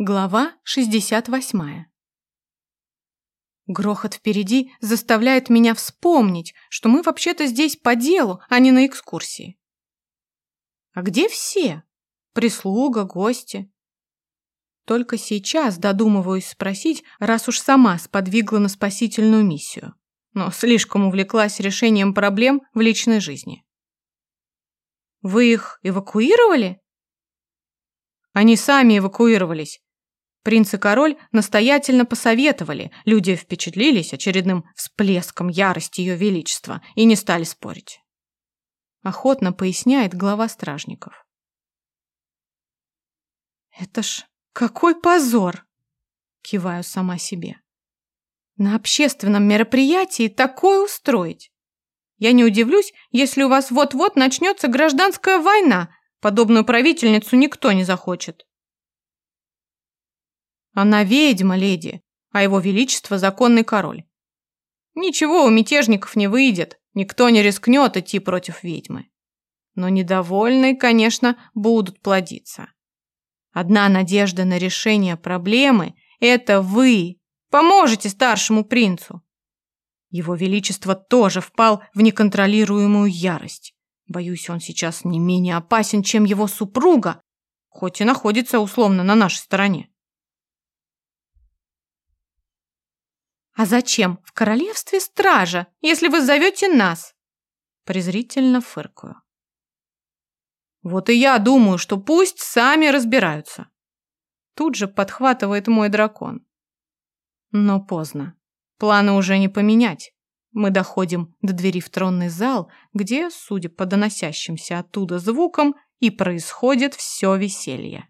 Глава 68. Грохот впереди заставляет меня вспомнить, что мы вообще-то здесь по делу, а не на экскурсии. А где все? Прислуга, гости. Только сейчас додумываюсь спросить, раз уж сама сподвигла на спасительную миссию, но слишком увлеклась решением проблем в личной жизни. Вы их эвакуировали? Они сами эвакуировались, Принц и король настоятельно посоветовали, люди впечатлились очередным всплеском ярости ее величества и не стали спорить. Охотно поясняет глава стражников. «Это ж какой позор!» Киваю сама себе. «На общественном мероприятии такое устроить! Я не удивлюсь, если у вас вот-вот начнется гражданская война. Подобную правительницу никто не захочет». Она ведьма, леди, а его величество законный король. Ничего у мятежников не выйдет, никто не рискнет идти против ведьмы. Но недовольные, конечно, будут плодиться. Одна надежда на решение проблемы – это вы поможете старшему принцу. Его Величество тоже впал в неконтролируемую ярость. Боюсь, он сейчас не менее опасен, чем его супруга, хоть и находится условно на нашей стороне. «А зачем в королевстве стража, если вы зовете нас?» Презрительно фыркаю. «Вот и я думаю, что пусть сами разбираются». Тут же подхватывает мой дракон. Но поздно. Планы уже не поменять. Мы доходим до двери в тронный зал, где, судя по доносящимся оттуда звукам, и происходит все веселье.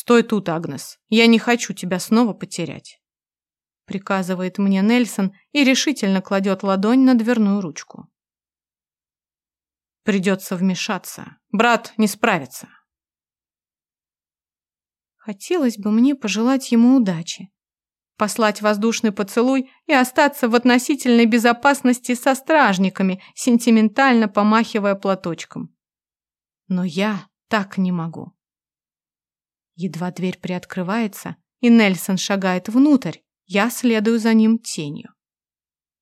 «Стой тут, Агнес. Я не хочу тебя снова потерять», — приказывает мне Нельсон и решительно кладет ладонь на дверную ручку. «Придется вмешаться. Брат не справится». Хотелось бы мне пожелать ему удачи, послать воздушный поцелуй и остаться в относительной безопасности со стражниками, сентиментально помахивая платочком. Но я так не могу. Едва дверь приоткрывается, и Нельсон шагает внутрь, я следую за ним тенью.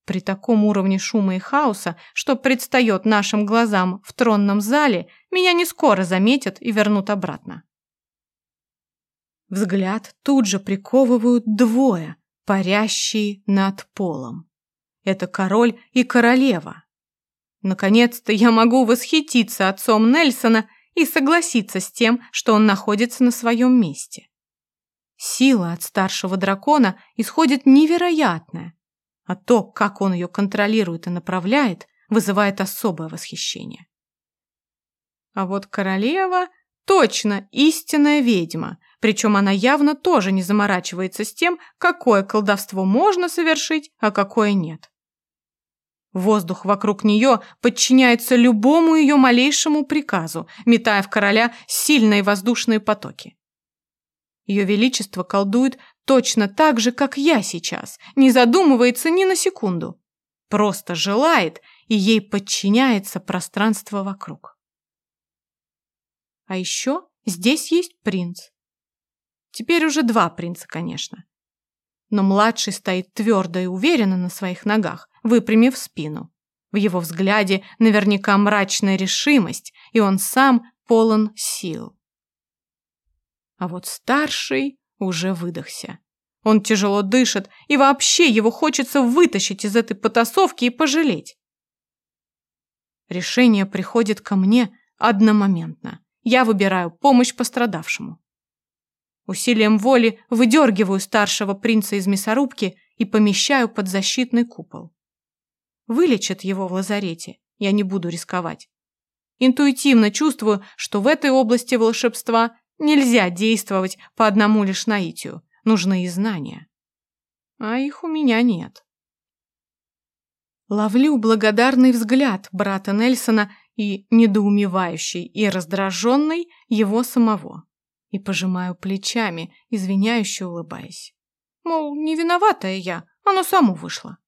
При таком уровне шума и хаоса, что предстает нашим глазам в тронном зале, меня не скоро заметят и вернут обратно. Взгляд тут же приковывают двое, парящие над полом. Это король и королева. Наконец-то я могу восхититься отцом Нельсона и согласиться с тем, что он находится на своем месте. Сила от старшего дракона исходит невероятная, а то, как он ее контролирует и направляет, вызывает особое восхищение. А вот королева точно истинная ведьма, причем она явно тоже не заморачивается с тем, какое колдовство можно совершить, а какое нет. Воздух вокруг нее подчиняется любому ее малейшему приказу, метая в короля сильные воздушные потоки. Ее Величество колдует точно так же, как я сейчас, не задумывается ни на секунду. Просто желает, и ей подчиняется пространство вокруг. А еще здесь есть принц. Теперь уже два принца, конечно. Но младший стоит твердо и уверенно на своих ногах, выпрямив спину. В его взгляде наверняка мрачная решимость, и он сам полон сил. А вот старший уже выдохся. Он тяжело дышит, и вообще его хочется вытащить из этой потасовки и пожалеть. Решение приходит ко мне одномоментно. Я выбираю помощь пострадавшему. Усилием воли выдергиваю старшего принца из мясорубки и помещаю под защитный купол. Вылечат его в лазарете. Я не буду рисковать. Интуитивно чувствую, что в этой области волшебства нельзя действовать по одному лишь наитию. Нужны и знания. А их у меня нет. Ловлю благодарный взгляд брата Нельсона и недоумевающий и раздраженный его самого. И пожимаю плечами, извиняюще улыбаясь. Мол, не виноватая я, оно само вышло.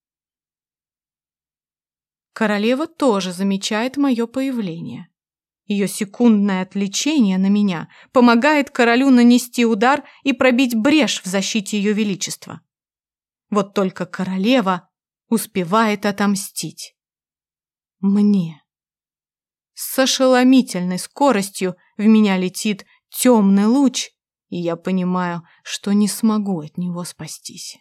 Королева тоже замечает мое появление. Ее секундное отвлечение на меня помогает королю нанести удар и пробить брешь в защите ее величества. Вот только королева успевает отомстить. Мне. С ошеломительной скоростью в меня летит темный луч, и я понимаю, что не смогу от него спастись.